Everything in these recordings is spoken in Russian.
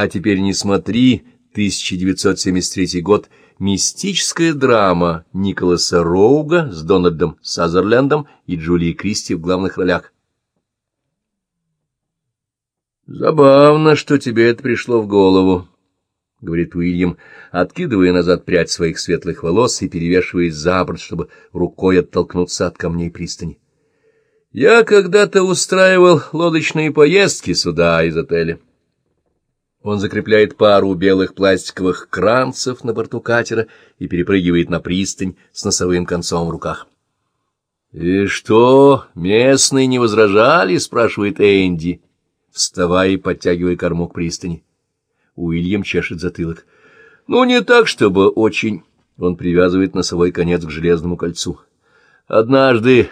А теперь не смотри, 1973 год, мистическая драма Николаса Роуга с Дональдом Сазерлендом и Джулией Кристи в главных ролях. «Забавно, что тебе это пришло в голову», — говорит Уильям, откидывая назад прядь своих светлых волос и перевешиваясь за борт, чтобы рукой оттолкнуться от камней пристани. «Я когда-то устраивал лодочные поездки сюда из отеля». Он закрепляет пару белых пластиковых кранцев на борту катера и перепрыгивает на пристань с носовым концом в руках. — И что, местные не возражали? — спрашивает Энди, вставая и подтягивая корму к пристани. Уильям чешет затылок. — Ну, не так, чтобы очень. Он привязывает носовой конец к железному кольцу. Однажды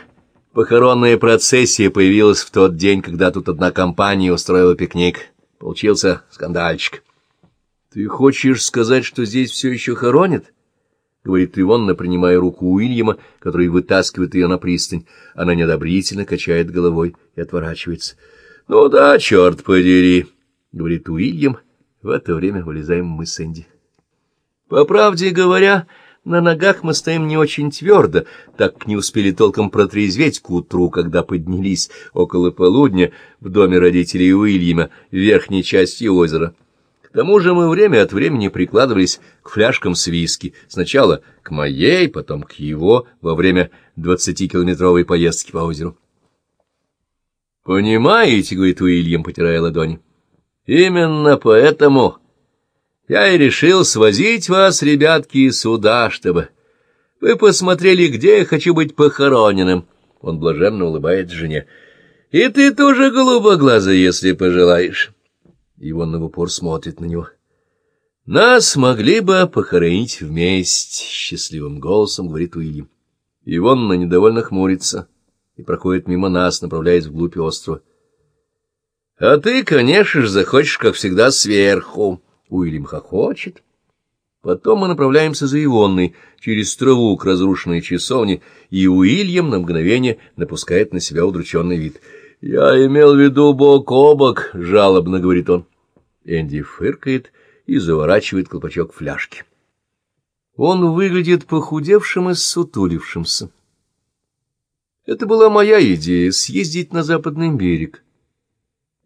похоронная процессия появилась в тот день, когда тут одна компания устроила пикник. Получился скандальчик. — Ты хочешь сказать, что здесь все еще хоронят? — говорит Ивонна, принимая руку Уильяма, который вытаскивает ее на пристань. Она неодобрительно качает головой и отворачивается. — Ну да, черт подери, — говорит Уильям. В это время вылезаем мы с Энди. По правде говоря, на ногах мы стоим не очень твердо, так не успели толком протрезветь к утру, когда поднялись около полудня в доме родителей Уильяма в верхней части озера. К тому же мы время от времени прикладывались к фляжкам с виски, сначала к моей, потом к его, во время двадцатикилометровой поездки по озеру. «Понимаете, — говорит Уильям, потирая ладони, — именно поэтому я и решил свозить вас, ребятки, сюда, чтобы вы посмотрели, где я хочу быть похороненным. Он блаженно улыбает жене. И ты тоже голубоглазый, если пожелаешь. И он на упор смотрит на него. Нас могли бы похоронить вместе, счастливым голосом говорит Уильям. Ивонна недовольно хмурится и проходит мимо нас, направляясь вглубь острова. — А ты, конечно же, захочешь, как всегда, сверху. Уильям хохочет. Потом мы направляемся за Ивонной через траву к разрушенной часовне, и Уильям на мгновение напускает на себя удрученный вид. «Я имел в виду бок о бок», — жалобно говорит он. Энди фыркает и заворачивает колпачок фляжки. Он выглядит похудевшим и сутулившимся. Это была моя идея — съездить на западный берег.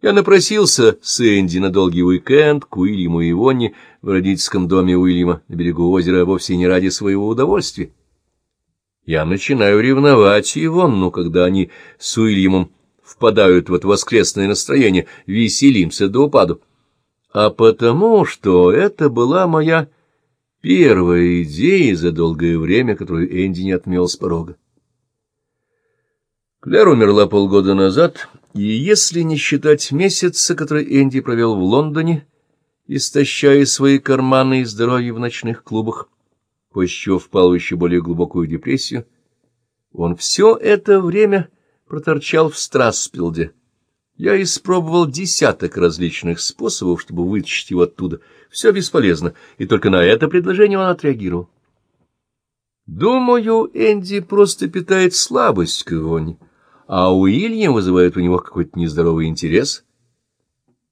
Я напросился с Энди на долгий уикенд к Уильяму и Ивонне в родительском доме Уильяма на берегу озера вовсе не ради своего удовольствия. Я начинаю ревновать Ивонну, когда они с Уильямом впадают в это воскресное настроение, веселимся до упаду. А потому, что это была моя первая идея за долгое время, которую Энди не отмел с порога. Клэр умерла полгода назад, и если не считать месяца, который Энди провел в Лондоне, истощая свои карманы и здоровье в ночных клубах, после чего впал в еще более глубокую депрессию, он все это время проторчал в Страсспилде. Я испробовал десяток различных способов, чтобы вытащить его оттуда. Все бесполезно, и только на это предложение он отреагировал. Думаю, Энди просто питает слабость к Ивоне а Уильям вызывает у него какой-то нездоровый интерес.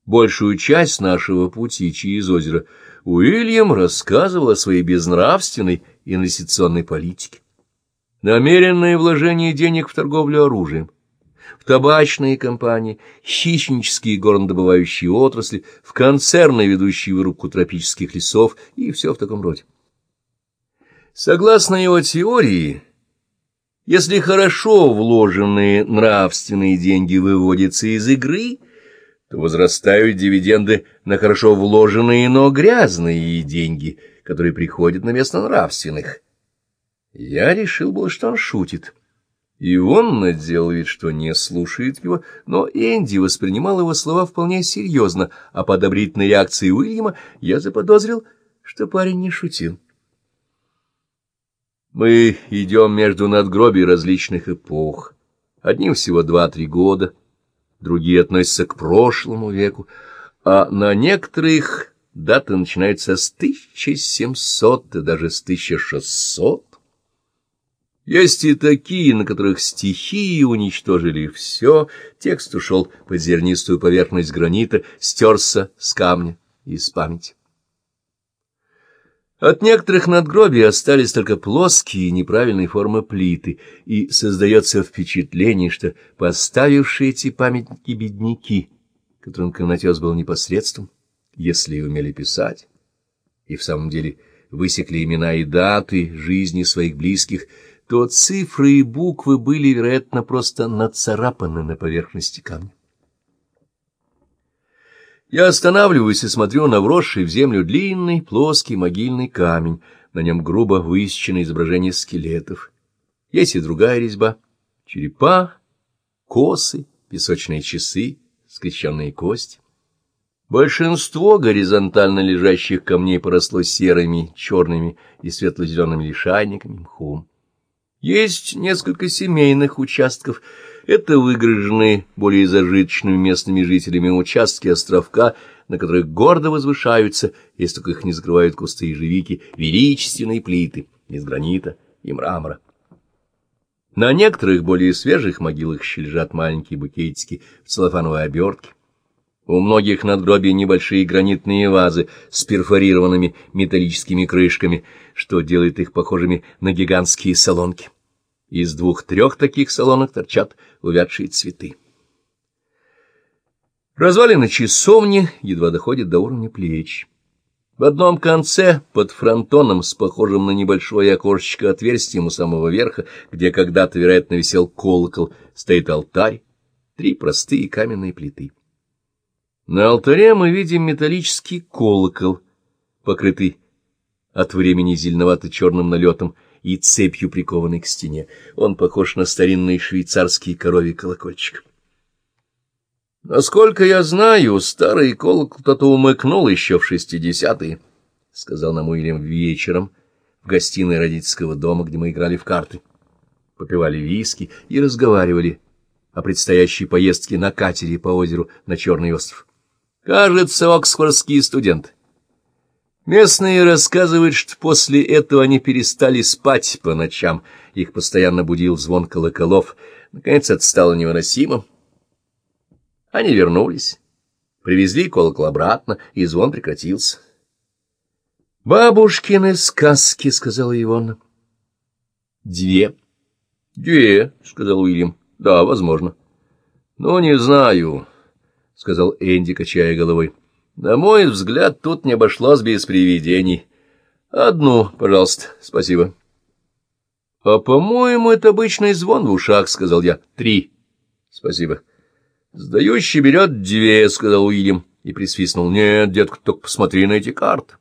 Большую часть нашего пути через озеро Уильям рассказывал о своей безнравственной инвестиционной политике. Намеренное вложение денег в торговлю оружием, в табачные компании, хищнические горнодобывающие отрасли, в концерны, ведущие вырубку тропических лесов и все в таком роде. Согласно его теории, если хорошо вложенные нравственные деньги выводятся из игры, то возрастают дивиденды на хорошо вложенные, но грязные деньги, которые приходят на место нравственных. Я решил был, что он шутит. И он наделал вид, что не слушает его, но Энди воспринимал его слова вполне серьезно, а по одобрительной реакции Уильяма я заподозрил, что парень не шутил. Мы идем между надгробий различных эпох. Одним всего два-три года, другие относятся к прошлому веку, а на некоторых даты начинаются с 1700 и даже с 1600. Есть и такие, на которых стихии уничтожили все, текст ушел под зернистую поверхность гранита, стерся с камня из памяти. От некоторых надгробий остались только плоские неправильной формы плиты, и создается впечатление, что поставившие эти памятники бедняки, которым Камнатес был непосредством, если и умели писать, и в самом деле высекли имена и даты жизни своих близких, то цифры и буквы были, вероятно, просто нацарапаны на поверхности камня. Я останавливаюсь и смотрю на вросший в землю длинный плоский могильный камень, на нем грубо высечено изображение скелетов. Есть и другая резьба — черепа, косы, песочные часы, скрещенные кости. Большинство горизонтально лежащих камней поросло серыми, черными и светло-зелеными лишайниками, мхом. Есть несколько семейных участков — это выгруженные более зажиточными местными жителями участки островка, на которых гордо возвышаются, если только их не закрывают кусты ежевики, величественные плиты из гранита и мрамора. На некоторых более свежих могилах еще лежат маленькие букетики в целлофановой обертке. У многих надгробий небольшие гранитные вазы с перфорированными металлическими крышками, что делает их похожими на гигантские солонки. Из двух-трех таких салонок торчат увядшие цветы. Развалины часовни едва доходят до уровня плеч. В одном конце, под фронтоном, с похожим на небольшое окошечко отверстием у самого верха, где когда-то, вероятно, висел колокол, стоит алтарь, три простые каменные плиты. На алтаре мы видим металлический колокол, покрытый от времени зеленовато-черным налетом, и цепью прикованный к стене. Он похож на старинный швейцарский коровий колокольчик. Насколько я знаю, старый колокол кто-то умыкнул еще в шестидесятые, — сказал нам Уильям вечером в гостиной родительского дома, где мы играли в карты. Попивали виски и разговаривали о предстоящей поездке на катере по озеру на Черный остров. Кажется, оксфордские студенты. Местные рассказывают, что после этого они перестали спать по ночам, их постоянно будил звон колоколов. Наконец это стало невыносимым. Они вернулись, привезли колокол обратно, и звон прекратился. — Бабушкины сказки, — сказала Ивонна. — Две. — Две, — сказал Уильям. — Да, возможно. — Ну, не знаю, — сказал Энди, качая головой. На мой взгляд, тут не обошлось без привидений. Одну, пожалуйста, спасибо. — А, по-моему, это обычный звон в ушах, — сказал я. — Три. — Спасибо. — Сдающий берет две, — сказал Уильям и присвистнул. — Нет, детка, только посмотри на эти карты.